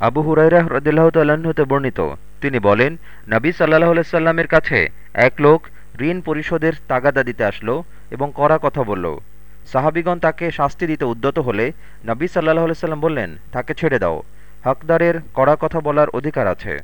আবু হুরাইরা রদিল্লাহ হতে বর্ণিত। তিনি বলেন, নবী সাল্লাহ সাল্লামের কাছে এক লোক ঋণ পরিশোধের তাগাদা দিতে আসলো এবং কড়া কথা বলল। সাহাবিগণ তাকে শাস্তি দিতে উদ্যত হলে নবী সাল্লাহ সাল্লাম বললেন, তাকে ছেড়ে দাও। হকদারের কড়া কথা বলার অধিকার আছে।